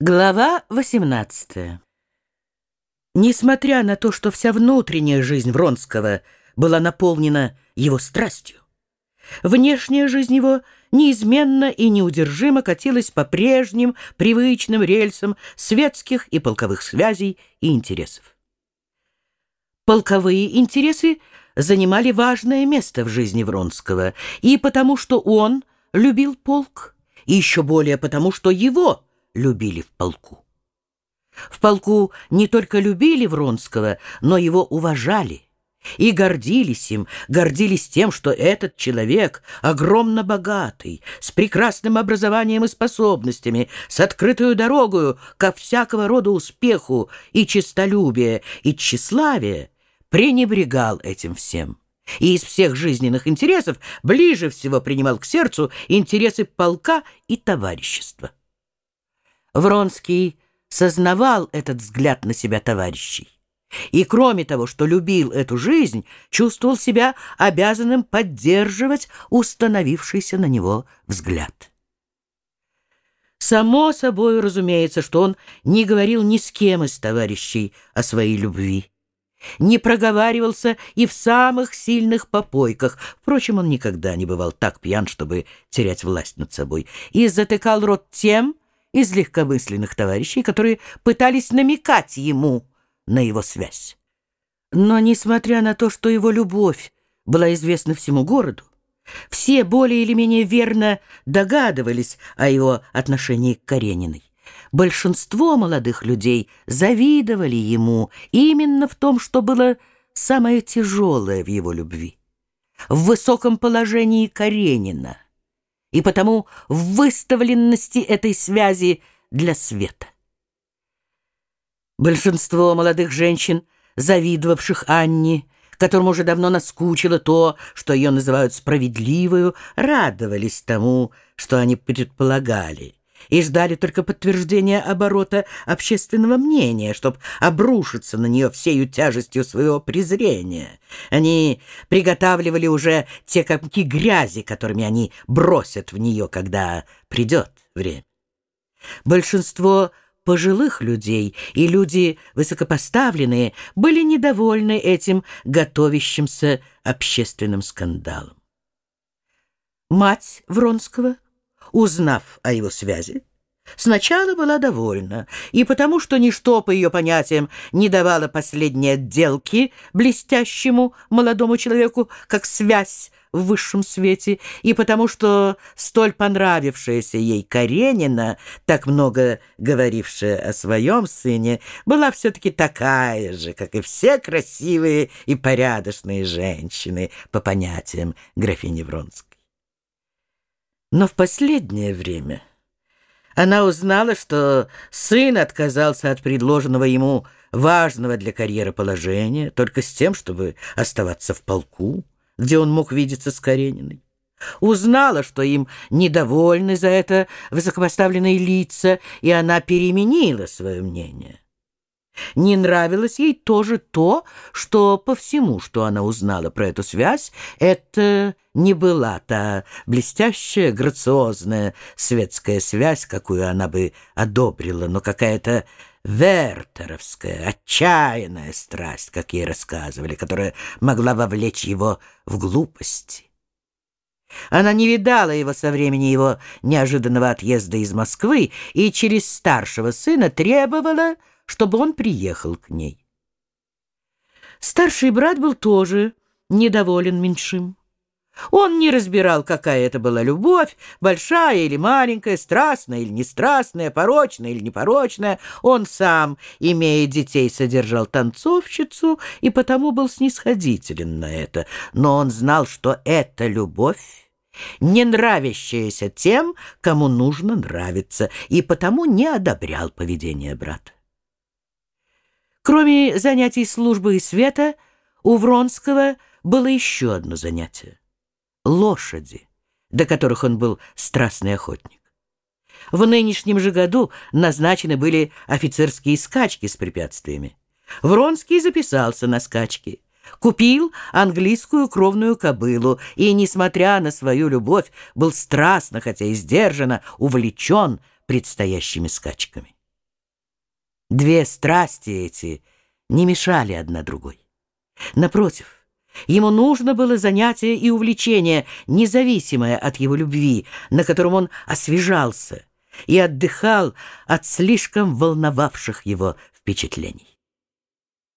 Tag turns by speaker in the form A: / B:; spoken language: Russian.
A: Глава 18 Несмотря на то, что вся внутренняя жизнь Вронского была наполнена его страстью, внешняя жизнь его неизменно и неудержимо катилась по прежним привычным рельсам светских и полковых связей и интересов. Полковые интересы занимали важное место в жизни Вронского, и потому что он любил полк, и еще более потому, что его – любили в полку. В полку не только любили Вронского, но его уважали и гордились им, гордились тем, что этот человек, огромно богатый, с прекрасным образованием и способностями, с открытую дорогою ко всякого рода успеху и честолюбие, и тщеславие, пренебрегал этим всем. И из всех жизненных интересов ближе всего принимал к сердцу интересы полка и товарищества. Вронский сознавал этот взгляд на себя товарищей. И кроме того, что любил эту жизнь, чувствовал себя обязанным поддерживать установившийся на него взгляд. Само собой разумеется, что он не говорил ни с кем из товарищей о своей любви. Не проговаривался и в самых сильных попойках. Впрочем, он никогда не бывал так пьян, чтобы терять власть над собой. И затыкал рот тем, из легкомысленных товарищей, которые пытались намекать ему на его связь. Но, несмотря на то, что его любовь была известна всему городу, все более или менее верно догадывались о его отношении к Карениной. Большинство молодых людей завидовали ему именно в том, что было самое тяжелое в его любви. В высоком положении Каренина — и потому в выставленности этой связи для света. Большинство молодых женщин, завидовавших Анне, которым уже давно наскучило то, что ее называют справедливою, радовались тому, что они предполагали и ждали только подтверждения оборота общественного мнения, чтобы обрушиться на нее всею тяжестью своего презрения. Они приготавливали уже те комки грязи, которыми они бросят в нее, когда придет время. Большинство пожилых людей и люди высокопоставленные были недовольны этим готовящимся общественным скандалом. Мать Вронского — узнав о его связи, сначала была довольна, и потому что ничто, по ее понятиям, не давало последней отделки блестящему молодому человеку, как связь в высшем свете, и потому что столь понравившаяся ей Каренина, так много говорившая о своем сыне, была все-таки такая же, как и все красивые и порядочные женщины, по понятиям графини Вронской. Но в последнее время она узнала, что сын отказался от предложенного ему важного для карьеры положения только с тем, чтобы оставаться в полку, где он мог видеться с Карениной. Узнала, что им недовольны за это высокопоставленные лица, и она переменила свое мнение. Не нравилось ей тоже то, что по всему, что она узнала про эту связь, это не была та блестящая, грациозная светская связь, какую она бы одобрила, но какая-то вертеровская, отчаянная страсть, как ей рассказывали, которая могла вовлечь его в глупости. Она не видала его со времени его неожиданного отъезда из Москвы и через старшего сына требовала, чтобы он приехал к ней. Старший брат был тоже недоволен меньшим. Он не разбирал, какая это была любовь, большая или маленькая, страстная или нестрастная, порочная или непорочная. Он сам, имея детей, содержал танцовщицу и потому был снисходителен на это. Но он знал, что это любовь, не нравящаяся тем, кому нужно нравиться, и потому не одобрял поведение брата. Кроме занятий службы и света, у Вронского было еще одно занятие — лошади, до которых он был страстный охотник. В нынешнем же году назначены были офицерские скачки с препятствиями. Вронский записался на скачки, купил английскую кровную кобылу и, несмотря на свою любовь, был страстно, хотя и сдержанно, увлечен предстоящими скачками. Две страсти эти не мешали одна другой. Напротив, ему нужно было занятие и увлечение, независимое от его любви, на котором он освежался и отдыхал от слишком волновавших его впечатлений.